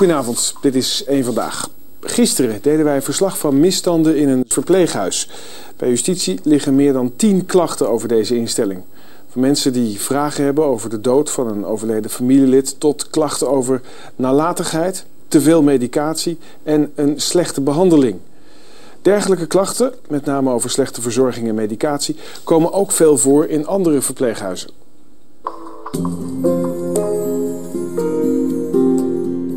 Goedenavond, dit is één vandaag. Gisteren deden wij verslag van misstanden in een verpleeghuis. Bij justitie liggen meer dan tien klachten over deze instelling. Van mensen die vragen hebben over de dood van een overleden familielid... tot klachten over nalatigheid, te veel medicatie en een slechte behandeling. Dergelijke klachten, met name over slechte verzorging en medicatie... komen ook veel voor in andere verpleeghuizen.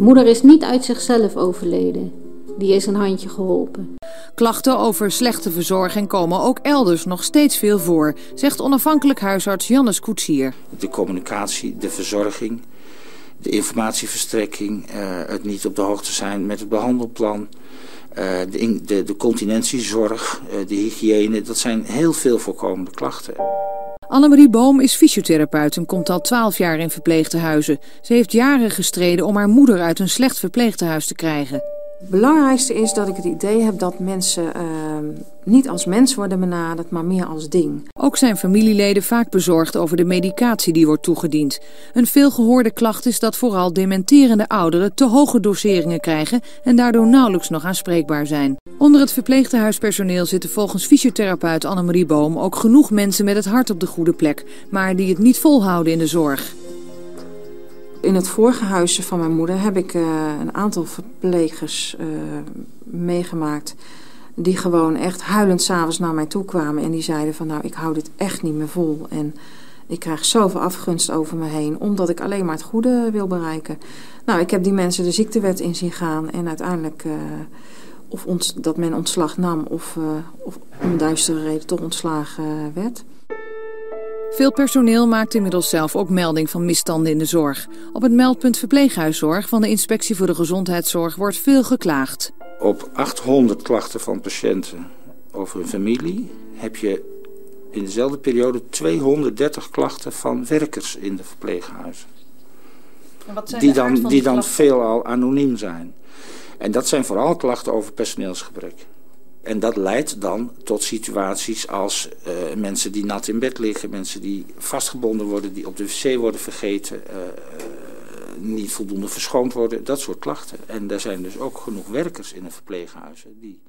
Moeder is niet uit zichzelf overleden. Die is een handje geholpen. Klachten over slechte verzorging komen ook elders nog steeds veel voor, zegt onafhankelijk huisarts Jannes Koetsier. De communicatie, de verzorging, de informatieverstrekking, eh, het niet op de hoogte zijn met het behandelplan, eh, de, de, de continentiezorg, eh, de hygiëne, dat zijn heel veel voorkomende klachten. Annemarie Boom is fysiotherapeut en komt al twaalf jaar in verpleegtehuizen. Ze heeft jaren gestreden om haar moeder uit een slecht verpleegtehuis te krijgen. Het belangrijkste is dat ik het idee heb dat mensen uh, niet als mens worden benaderd, maar meer als ding. Ook zijn familieleden vaak bezorgd over de medicatie die wordt toegediend. Een veelgehoorde klacht is dat vooral dementerende ouderen te hoge doseringen krijgen en daardoor nauwelijks nog aanspreekbaar zijn. Onder het verpleegtehuispersoneel zitten volgens fysiotherapeut Annemarie Boom ook genoeg mensen met het hart op de goede plek, maar die het niet volhouden in de zorg. In het vorige huisje van mijn moeder heb ik uh, een aantal verplegers uh, meegemaakt... die gewoon echt huilend s'avonds naar mij toe kwamen... en die zeiden van nou, ik hou dit echt niet meer vol... en ik krijg zoveel afgunst over me heen... omdat ik alleen maar het goede wil bereiken. Nou, ik heb die mensen de ziektewet in zien gaan... en uiteindelijk uh, of ont dat men ontslag nam... of, of om duistere reden toch ontslagen werd... Veel personeel maakt inmiddels zelf ook melding van misstanden in de zorg. Op het meldpunt verpleeghuiszorg van de Inspectie voor de Gezondheidszorg wordt veel geklaagd. Op 800 klachten van patiënten over hun familie heb je in dezelfde periode 230 klachten van werkers in de verpleeghuizen. die dan, die, die dan veelal anoniem zijn. En dat zijn vooral klachten over personeelsgebrek. En dat leidt dan tot situaties als uh, mensen die nat in bed liggen, mensen die vastgebonden worden, die op de wc worden vergeten, uh, niet voldoende verschoond worden, dat soort klachten. En er zijn dus ook genoeg werkers in de verpleeghuizen die